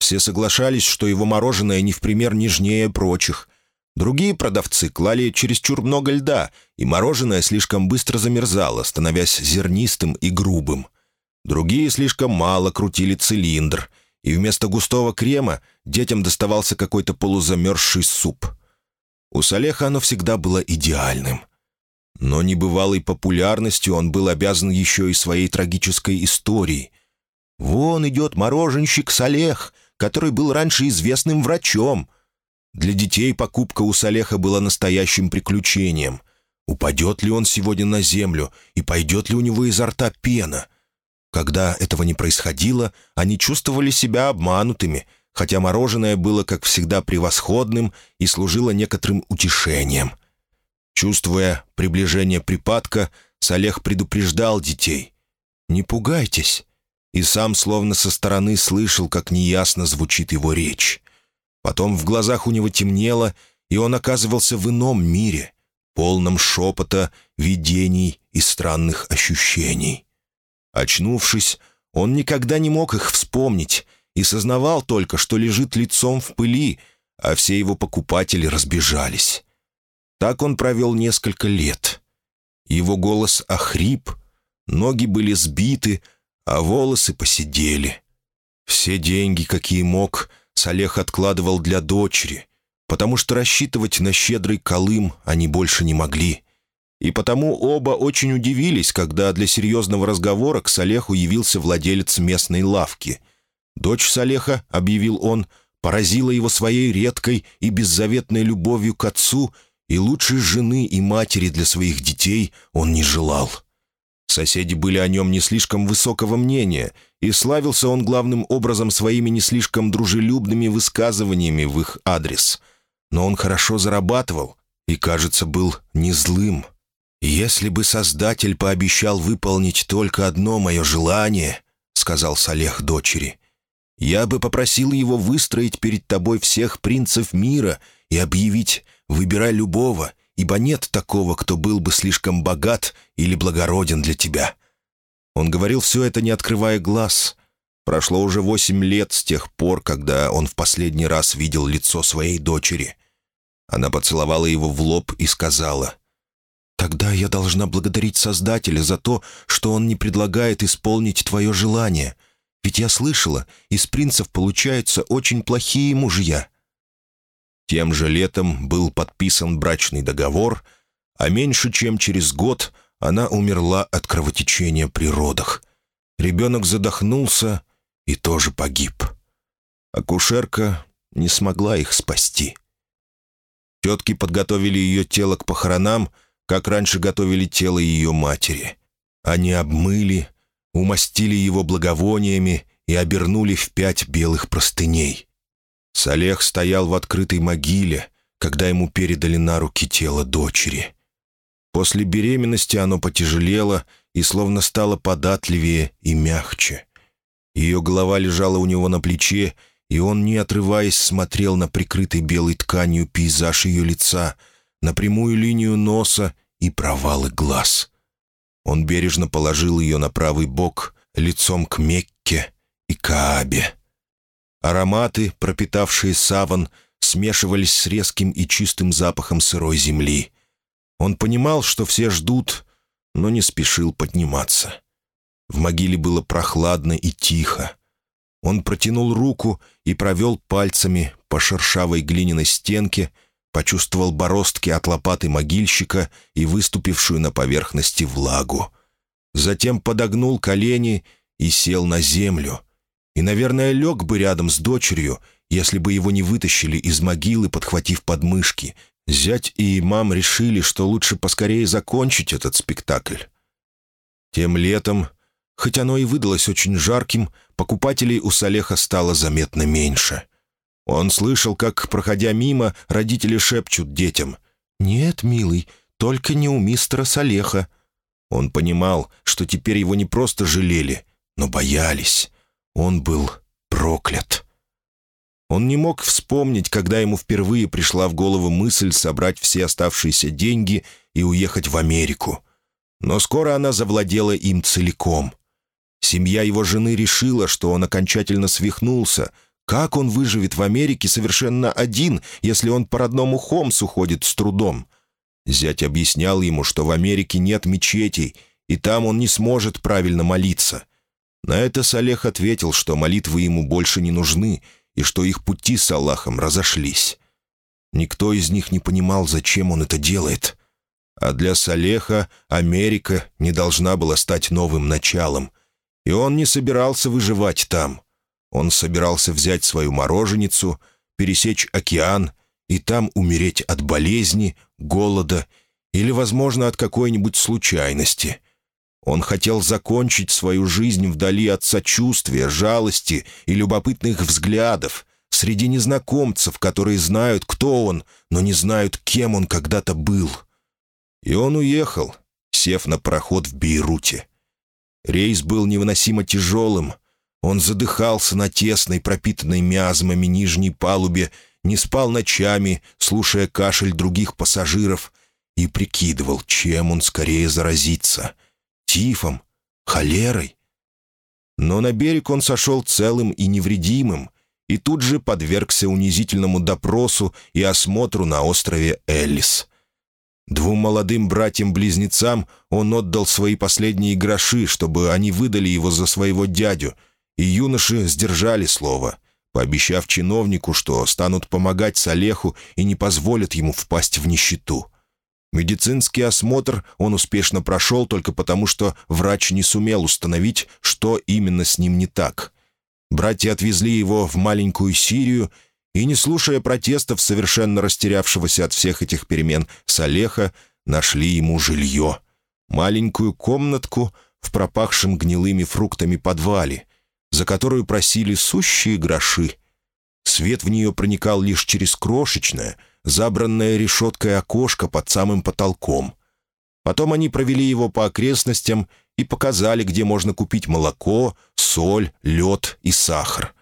Все соглашались, что его мороженое не в пример нежнее прочих, Другие продавцы клали чересчур много льда, и мороженое слишком быстро замерзало, становясь зернистым и грубым. Другие слишком мало крутили цилиндр, и вместо густого крема детям доставался какой-то полузамерзший суп. У Салеха оно всегда было идеальным. Но небывалой популярностью он был обязан еще и своей трагической историей. «Вон идет мороженщик Салех, который был раньше известным врачом», для детей покупка у Салеха была настоящим приключением. Упадет ли он сегодня на землю и пойдет ли у него изо рта пена? Когда этого не происходило, они чувствовали себя обманутыми, хотя мороженое было, как всегда, превосходным и служило некоторым утешением. Чувствуя приближение припадка, Салех предупреждал детей. «Не пугайтесь», и сам словно со стороны слышал, как неясно звучит его речь. Потом в глазах у него темнело, и он оказывался в ином мире, полном шепота, видений и странных ощущений. Очнувшись, он никогда не мог их вспомнить и сознавал только, что лежит лицом в пыли, а все его покупатели разбежались. Так он провел несколько лет. Его голос охрип, ноги были сбиты, а волосы посидели. Все деньги, какие мог, — Салех откладывал для дочери, потому что рассчитывать на щедрый колым они больше не могли. И потому оба очень удивились, когда для серьезного разговора к Салеху явился владелец местной лавки. Дочь Салеха, объявил он, поразила его своей редкой и беззаветной любовью к отцу, и лучшей жены и матери для своих детей он не желал. Соседи были о нем не слишком высокого мнения, и славился он главным образом своими не слишком дружелюбными высказываниями в их адрес. Но он хорошо зарабатывал и, кажется, был не злым. «Если бы Создатель пообещал выполнить только одно мое желание», — сказал Салех дочери, — Я бы попросил его выстроить перед тобой всех принцев мира и объявить «выбирай любого», ибо нет такого, кто был бы слишком богат или благороден для тебя». Он говорил все это, не открывая глаз. Прошло уже восемь лет с тех пор, когда он в последний раз видел лицо своей дочери. Она поцеловала его в лоб и сказала, «Тогда я должна благодарить Создателя за то, что он не предлагает исполнить твое желание. Ведь я слышала, из принцев получаются очень плохие мужья». Тем же летом был подписан брачный договор, а меньше чем через год она умерла от кровотечения при родах. Ребенок задохнулся и тоже погиб. Акушерка не смогла их спасти. Тетки подготовили ее тело к похоронам, как раньше готовили тело ее матери. Они обмыли, умастили его благовониями и обернули в пять белых простыней. Салех стоял в открытой могиле, когда ему передали на руки тело дочери. После беременности оно потяжелело и словно стало податливее и мягче. Ее голова лежала у него на плече, и он, не отрываясь, смотрел на прикрытый белой тканью пейзаж ее лица, на прямую линию носа и провалы глаз. Он бережно положил ее на правый бок, лицом к Мекке и Каабе. Ароматы, пропитавшие саван, смешивались с резким и чистым запахом сырой земли. Он понимал, что все ждут, но не спешил подниматься. В могиле было прохладно и тихо. Он протянул руку и провел пальцами по шершавой глиняной стенке, почувствовал бороздки от лопаты могильщика и выступившую на поверхности влагу. Затем подогнул колени и сел на землю — и, наверное, лег бы рядом с дочерью, если бы его не вытащили из могилы, подхватив подмышки. Зять и мам решили, что лучше поскорее закончить этот спектакль. Тем летом, хоть оно и выдалось очень жарким, покупателей у Салеха стало заметно меньше. Он слышал, как, проходя мимо, родители шепчут детям «Нет, милый, только не у мистера Салеха». Он понимал, что теперь его не просто жалели, но боялись. Он был проклят. Он не мог вспомнить, когда ему впервые пришла в голову мысль собрать все оставшиеся деньги и уехать в Америку. Но скоро она завладела им целиком. Семья его жены решила, что он окончательно свихнулся. Как он выживет в Америке совершенно один, если он по родному Хомсу ходит с трудом? Зять объяснял ему, что в Америке нет мечетей, и там он не сможет правильно молиться. На это Салех ответил, что молитвы ему больше не нужны и что их пути с Аллахом разошлись. Никто из них не понимал, зачем он это делает. А для Салеха Америка не должна была стать новым началом, и он не собирался выживать там. Он собирался взять свою мороженицу, пересечь океан и там умереть от болезни, голода или, возможно, от какой-нибудь случайности — он хотел закончить свою жизнь вдали от сочувствия, жалости и любопытных взглядов, среди незнакомцев, которые знают, кто он, но не знают, кем он когда-то был. И он уехал, сев на проход в Бейруте. Рейс был невыносимо тяжелым. Он задыхался на тесной, пропитанной миазмами нижней палубе, не спал ночами, слушая кашель других пассажиров, и прикидывал, чем он скорее заразится — тифом, холерой. Но на берег он сошел целым и невредимым, и тут же подвергся унизительному допросу и осмотру на острове Эллис. Двум молодым братьям-близнецам он отдал свои последние гроши, чтобы они выдали его за своего дядю, и юноши сдержали слово, пообещав чиновнику, что станут помогать Салеху и не позволят ему впасть в нищету. Медицинский осмотр он успешно прошел только потому, что врач не сумел установить, что именно с ним не так. Братья отвезли его в маленькую Сирию, и, не слушая протестов совершенно растерявшегося от всех этих перемен Салеха, нашли ему жилье. Маленькую комнатку в пропахшем гнилыми фруктами подвале, за которую просили сущие гроши. Свет в нее проникал лишь через крошечное — забранное решеткой окошко под самым потолком. Потом они провели его по окрестностям и показали, где можно купить молоко, соль, лед и сахар.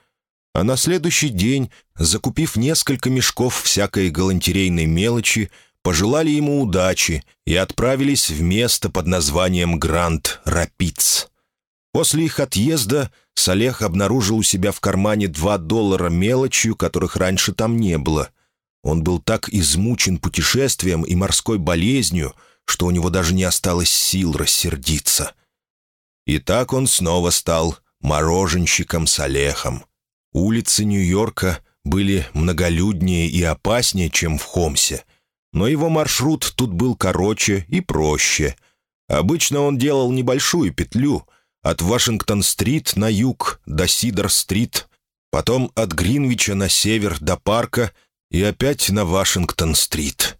А на следующий день, закупив несколько мешков всякой галантерейной мелочи, пожелали ему удачи и отправились в место под названием Гранд Рапидс. После их отъезда Салех обнаружил у себя в кармане два доллара мелочью, которых раньше там не было. Он был так измучен путешествием и морской болезнью, что у него даже не осталось сил рассердиться. И так он снова стал мороженщиком Салехом. Улицы Нью-Йорка были многолюднее и опаснее, чем в Хомсе, но его маршрут тут был короче и проще. Обычно он делал небольшую петлю от Вашингтон-стрит на юг до Сидор-стрит, потом от Гринвича на север до парка и опять на Вашингтон-стрит.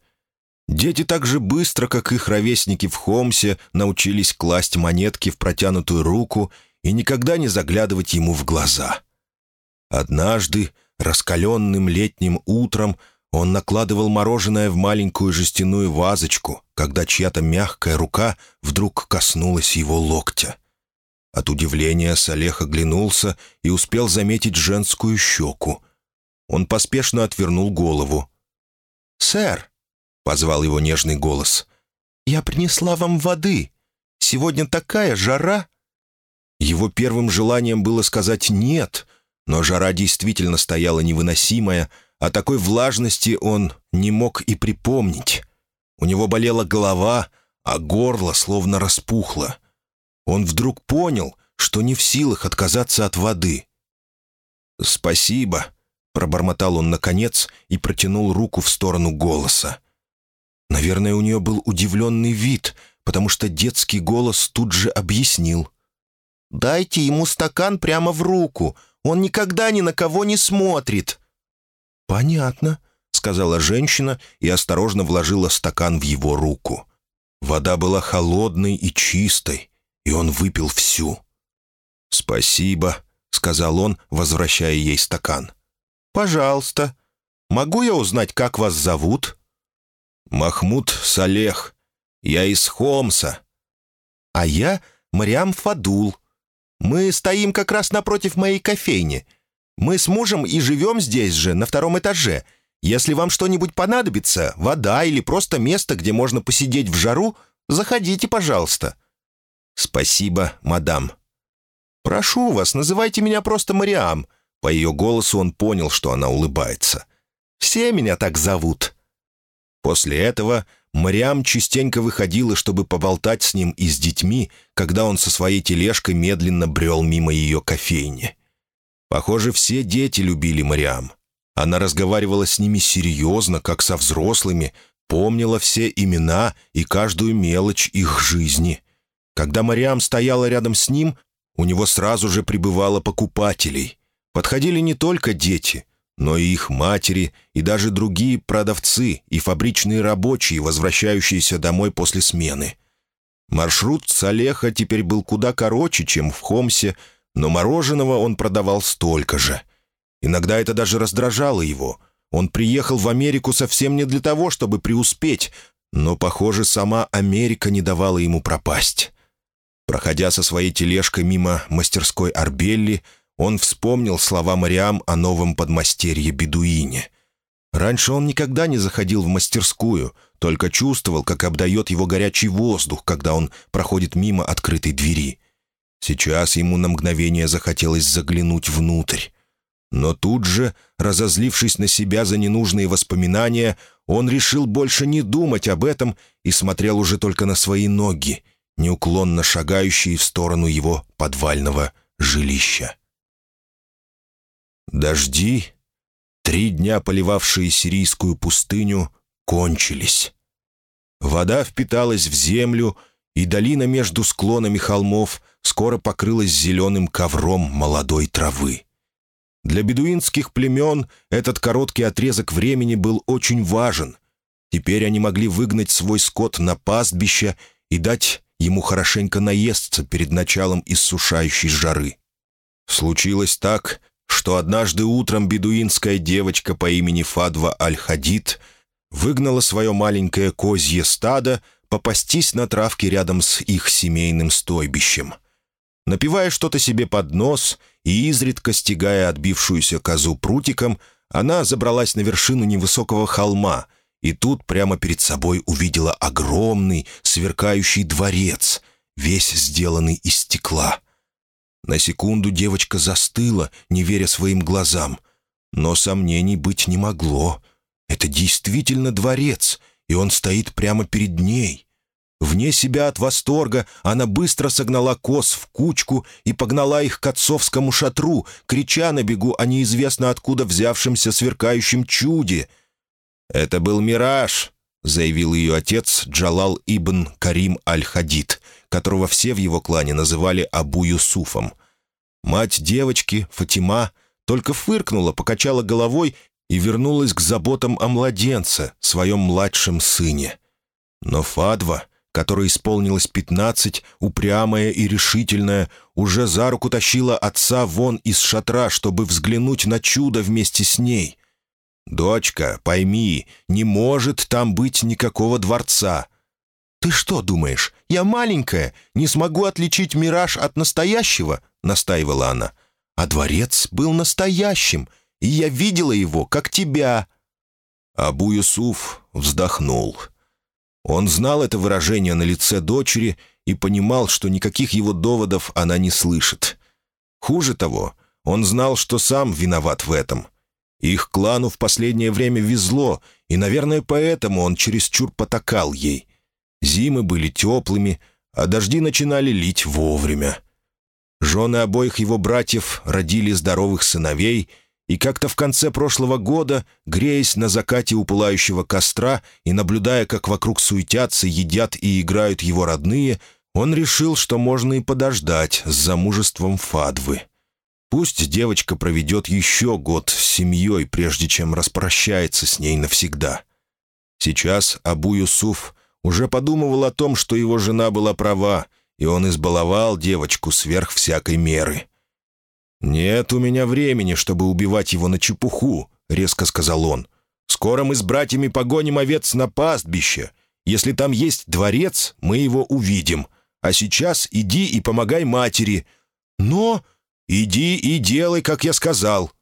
Дети так же быстро, как их ровесники в Хомсе, научились класть монетки в протянутую руку и никогда не заглядывать ему в глаза. Однажды, раскаленным летним утром, он накладывал мороженое в маленькую жестяную вазочку, когда чья-то мягкая рука вдруг коснулась его локтя. От удивления Салех оглянулся и успел заметить женскую щеку. Он поспешно отвернул голову. «Сэр!» — позвал его нежный голос. «Я принесла вам воды. Сегодня такая жара!» Его первым желанием было сказать «нет», но жара действительно стояла невыносимая, о такой влажности он не мог и припомнить. У него болела голова, а горло словно распухло. Он вдруг понял, что не в силах отказаться от воды. «Спасибо», — пробормотал он наконец и протянул руку в сторону голоса. Наверное, у нее был удивленный вид, потому что детский голос тут же объяснил. «Дайте ему стакан прямо в руку, он никогда ни на кого не смотрит». «Понятно», — сказала женщина и осторожно вложила стакан в его руку. Вода была холодной и чистой, и он выпил всю. «Спасибо», — сказал он, возвращая ей стакан. «Пожалуйста. Могу я узнать, как вас зовут?» «Махмуд Салех. Я из Хомса». «А я Мариам Фадул. Мы стоим как раз напротив моей кофейни. Мы с мужем и живем здесь же, на втором этаже. Если вам что-нибудь понадобится, вода или просто место, где можно посидеть в жару, заходите, пожалуйста». «Спасибо, мадам». «Прошу вас, называйте меня просто Мариам». По ее голосу он понял, что она улыбается. «Все меня так зовут». После этого Мариам частенько выходила, чтобы поболтать с ним и с детьми, когда он со своей тележкой медленно брел мимо ее кофейни. Похоже, все дети любили Мариам. Она разговаривала с ними серьезно, как со взрослыми, помнила все имена и каждую мелочь их жизни. Когда Мариам стояла рядом с ним, у него сразу же прибывало покупателей. Подходили не только дети, но и их матери, и даже другие продавцы и фабричные рабочие, возвращающиеся домой после смены. Маршрут Салеха теперь был куда короче, чем в Хомсе, но мороженого он продавал столько же. Иногда это даже раздражало его. Он приехал в Америку совсем не для того, чтобы преуспеть, но, похоже, сама Америка не давала ему пропасть. Проходя со своей тележкой мимо мастерской Арбелли, он вспомнил слова Мариам о новом подмастерье-бедуине. Раньше он никогда не заходил в мастерскую, только чувствовал, как обдает его горячий воздух, когда он проходит мимо открытой двери. Сейчас ему на мгновение захотелось заглянуть внутрь. Но тут же, разозлившись на себя за ненужные воспоминания, он решил больше не думать об этом и смотрел уже только на свои ноги, неуклонно шагающие в сторону его подвального жилища. Дожди, три дня поливавшие сирийскую пустыню, кончились. Вода впиталась в землю, и долина между склонами холмов скоро покрылась зеленым ковром молодой травы. Для бедуинских племен этот короткий отрезок времени был очень важен. Теперь они могли выгнать свой скот на пастбище и дать ему хорошенько наесться перед началом иссушающей жары. Случилось так, что однажды утром бедуинская девочка по имени Фадва Аль-Хадид выгнала свое маленькое козье стадо попастись на травке рядом с их семейным стойбищем. Напивая что-то себе под нос и изредка стегая отбившуюся козу прутиком, она забралась на вершину невысокого холма и тут прямо перед собой увидела огромный, сверкающий дворец, весь сделанный из стекла. На секунду девочка застыла, не веря своим глазам. Но сомнений быть не могло. Это действительно дворец, и он стоит прямо перед ней. Вне себя от восторга она быстро согнала коз в кучку и погнала их к отцовскому шатру, крича на бегу о неизвестно откуда взявшемся сверкающем чуде. «Это был мираж», — заявил ее отец Джалал ибн Карим аль-Хадид, которого все в его клане называли Абу Юсуфом. Мать девочки, Фатима, только фыркнула, покачала головой и вернулась к заботам о младенце, своем младшем сыне. Но Фадва которой исполнилось пятнадцать, упрямая и решительная, уже за руку тащила отца вон из шатра, чтобы взглянуть на чудо вместе с ней. «Дочка, пойми, не может там быть никакого дворца». «Ты что думаешь, я маленькая, не смогу отличить мираж от настоящего?» — настаивала она. «А дворец был настоящим, и я видела его, как тебя». Абу Юсуф вздохнул. Он знал это выражение на лице дочери и понимал, что никаких его доводов она не слышит. Хуже того, он знал, что сам виноват в этом. Их клану в последнее время везло, и, наверное, поэтому он чересчур потакал ей. Зимы были теплыми, а дожди начинали лить вовремя. Жены обоих его братьев родили здоровых сыновей — и как-то в конце прошлого года, греясь на закате у пылающего костра и наблюдая, как вокруг суетятся, едят и играют его родные, он решил, что можно и подождать с замужеством Фадвы. Пусть девочка проведет еще год с семьей, прежде чем распрощается с ней навсегда. Сейчас Абу Юсуф уже подумывал о том, что его жена была права, и он избаловал девочку сверх всякой меры. «Нет у меня времени, чтобы убивать его на чепуху», — резко сказал он. «Скоро мы с братьями погоним овец на пастбище. Если там есть дворец, мы его увидим. А сейчас иди и помогай матери. Но иди и делай, как я сказал».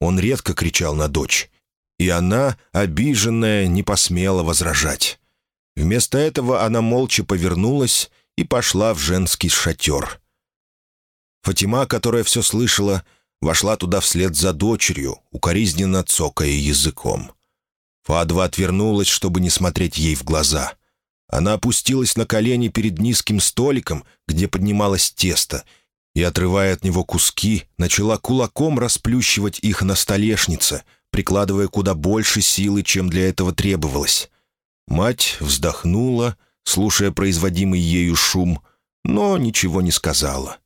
Он редко кричал на дочь. И она, обиженная, не посмела возражать. Вместо этого она молча повернулась и пошла в женский шатер. Фатима, которая все слышала, вошла туда вслед за дочерью, укоризненно цокая языком. Фадва отвернулась, чтобы не смотреть ей в глаза. Она опустилась на колени перед низким столиком, где поднималось тесто, и, отрывая от него куски, начала кулаком расплющивать их на столешнице, прикладывая куда больше силы, чем для этого требовалось. Мать вздохнула, слушая производимый ею шум, но ничего не сказала.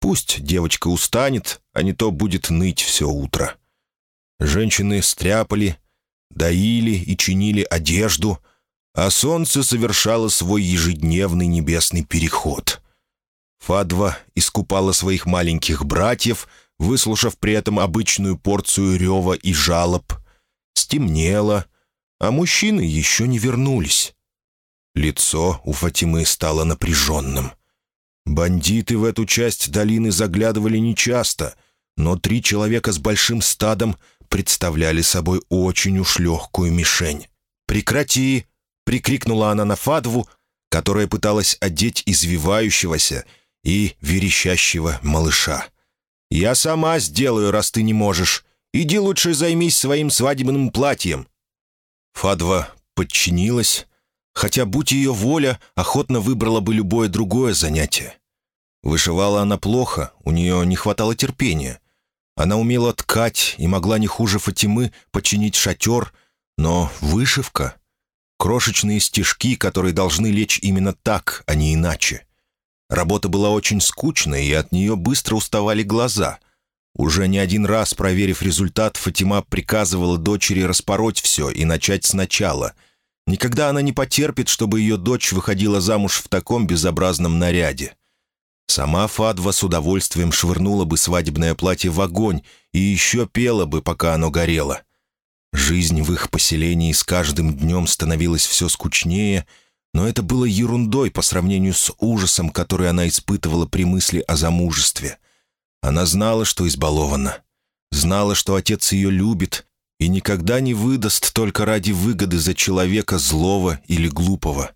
Пусть девочка устанет, а не то будет ныть все утро. Женщины стряпали, доили и чинили одежду, а солнце совершало свой ежедневный небесный переход. Фадва искупала своих маленьких братьев, выслушав при этом обычную порцию рева и жалоб. Стемнело, а мужчины еще не вернулись. Лицо у Фатимы стало напряженным. Бандиты в эту часть долины заглядывали нечасто, но три человека с большим стадом представляли собой очень уж легкую мишень. «Прекрати!» — прикрикнула она на Фадву, которая пыталась одеть извивающегося и верещащего малыша. «Я сама сделаю, раз ты не можешь. Иди лучше займись своим свадебным платьем». Фадва подчинилась, хотя, будь ее воля, охотно выбрала бы любое другое занятие. Вышивала она плохо, у нее не хватало терпения. Она умела ткать и могла не хуже Фатимы починить шатер, но вышивка — крошечные стежки, которые должны лечь именно так, а не иначе. Работа была очень скучной, и от нее быстро уставали глаза. Уже не один раз, проверив результат, Фатима приказывала дочери распороть все и начать сначала — Никогда она не потерпит, чтобы ее дочь выходила замуж в таком безобразном наряде. Сама Фадва с удовольствием швырнула бы свадебное платье в огонь и еще пела бы, пока оно горело. Жизнь в их поселении с каждым днем становилась все скучнее, но это было ерундой по сравнению с ужасом, который она испытывала при мысли о замужестве. Она знала, что избалована. Знала, что отец ее любит и никогда не выдаст только ради выгоды за человека злого или глупого.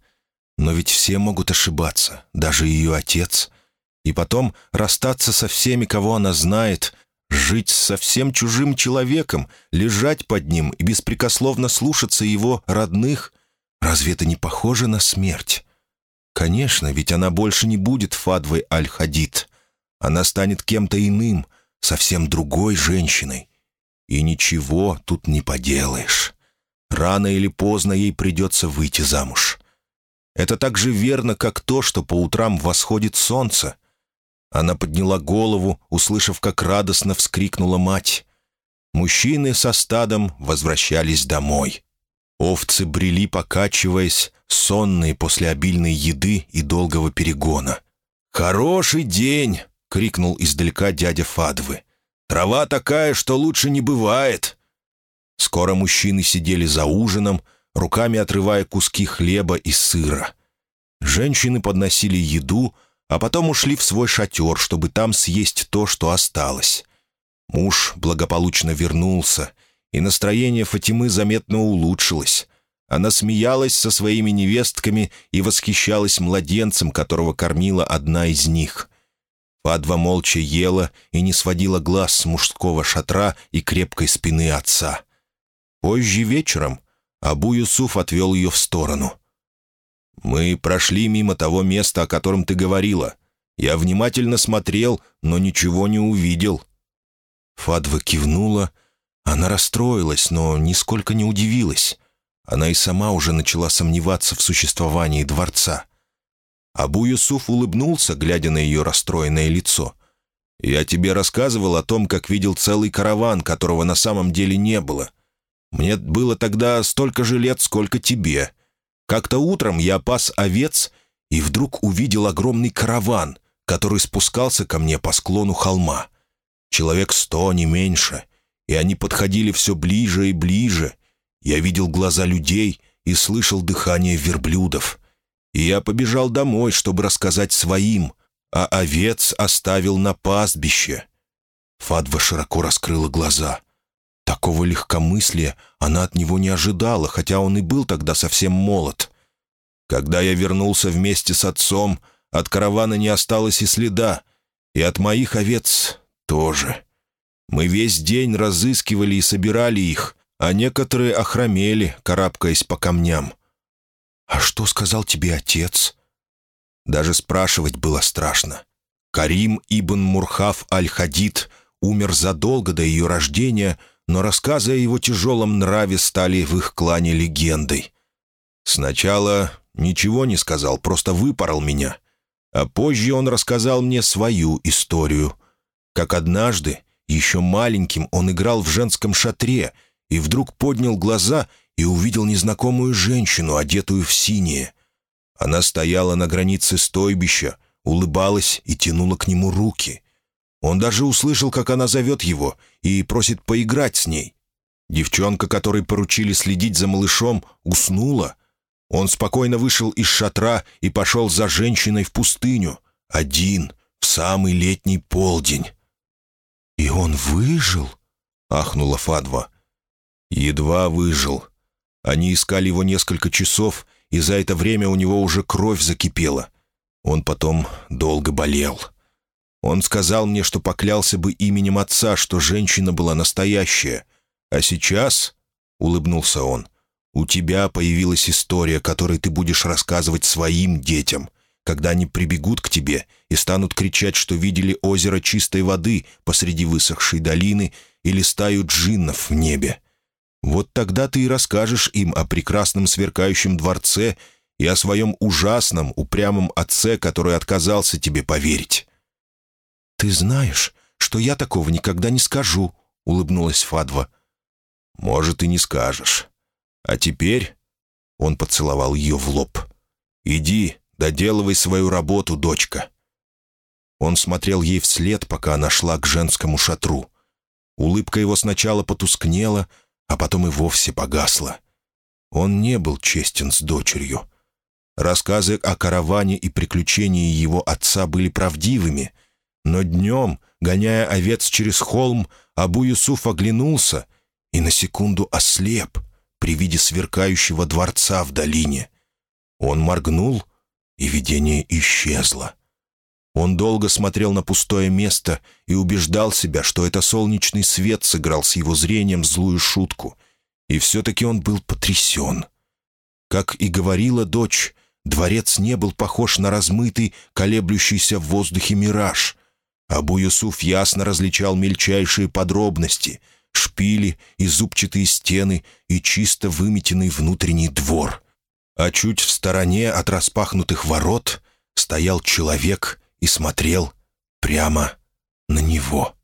Но ведь все могут ошибаться, даже ее отец. И потом расстаться со всеми, кого она знает, жить с совсем чужим человеком, лежать под ним и беспрекословно слушаться его родных. Разве это не похоже на смерть? Конечно, ведь она больше не будет Фадвой Аль-Хадид. Она станет кем-то иным, совсем другой женщиной. И ничего тут не поделаешь. Рано или поздно ей придется выйти замуж. Это так же верно, как то, что по утрам восходит солнце. Она подняла голову, услышав, как радостно вскрикнула мать. Мужчины со стадом возвращались домой. Овцы брели, покачиваясь, сонные после обильной еды и долгого перегона. «Хороший день!» — крикнул издалека дядя Фадвы. Трава такая, что лучше не бывает». Скоро мужчины сидели за ужином, руками отрывая куски хлеба и сыра. Женщины подносили еду, а потом ушли в свой шатер, чтобы там съесть то, что осталось. Муж благополучно вернулся, и настроение Фатимы заметно улучшилось. Она смеялась со своими невестками и восхищалась младенцем, которого кормила одна из них. Фадва молча ела и не сводила глаз с мужского шатра и крепкой спины отца. Позже вечером Абу Юсуф отвел ее в сторону. «Мы прошли мимо того места, о котором ты говорила. Я внимательно смотрел, но ничего не увидел». Фадва кивнула. Она расстроилась, но нисколько не удивилась. Она и сама уже начала сомневаться в существовании дворца. Абу Юсуф улыбнулся, глядя на ее расстроенное лицо. «Я тебе рассказывал о том, как видел целый караван, которого на самом деле не было. Мне было тогда столько же лет, сколько тебе. Как-то утром я пас овец и вдруг увидел огромный караван, который спускался ко мне по склону холма. Человек сто, не меньше, и они подходили все ближе и ближе. Я видел глаза людей и слышал дыхание верблюдов» и я побежал домой, чтобы рассказать своим, а овец оставил на пастбище». Фадва широко раскрыла глаза. Такого легкомыслия она от него не ожидала, хотя он и был тогда совсем молод. Когда я вернулся вместе с отцом, от каравана не осталось и следа, и от моих овец тоже. Мы весь день разыскивали и собирали их, а некоторые охромели, карабкаясь по камням. «А что сказал тебе отец?» Даже спрашивать было страшно. Карим ибн Мурхав аль-Хадид умер задолго до ее рождения, но рассказы о его тяжелом нраве стали в их клане легендой. Сначала ничего не сказал, просто выпорол меня. А позже он рассказал мне свою историю. Как однажды, еще маленьким, он играл в женском шатре и вдруг поднял глаза и увидел незнакомую женщину, одетую в синее. Она стояла на границе стойбища, улыбалась и тянула к нему руки. Он даже услышал, как она зовет его и просит поиграть с ней. Девчонка, которой поручили следить за малышом, уснула. Он спокойно вышел из шатра и пошел за женщиной в пустыню. Один, в самый летний полдень. «И он выжил?» — ахнула Фадва. «Едва выжил», они искали его несколько часов, и за это время у него уже кровь закипела. Он потом долго болел. Он сказал мне, что поклялся бы именем отца, что женщина была настоящая. А сейчас, — улыбнулся он, — у тебя появилась история, которой ты будешь рассказывать своим детям, когда они прибегут к тебе и станут кричать, что видели озеро чистой воды посреди высохшей долины или стаю джиннов в небе. Вот тогда ты и расскажешь им о прекрасном сверкающем дворце и о своем ужасном, упрямом отце, который отказался тебе поверить». «Ты знаешь, что я такого никогда не скажу», — улыбнулась Фадва. «Может, и не скажешь. А теперь...» — он поцеловал ее в лоб. «Иди, доделывай свою работу, дочка». Он смотрел ей вслед, пока она шла к женскому шатру. Улыбка его сначала потускнела, — а потом и вовсе погасла. Он не был честен с дочерью. Рассказы о караване и приключении его отца были правдивыми. Но днем, гоняя овец через холм, Абу Юсуф оглянулся и на секунду ослеп при виде сверкающего дворца в долине. Он моргнул, и видение исчезло. Он долго смотрел на пустое место и убеждал себя, что это солнечный свет сыграл с его зрением злую шутку. И все-таки он был потрясен. Как и говорила дочь, дворец не был похож на размытый, колеблющийся в воздухе мираж. Абу Юсуф ясно различал мельчайшие подробности — шпили и зубчатые стены и чисто выметенный внутренний двор. А чуть в стороне от распахнутых ворот стоял человек — и смотрел прямо на него.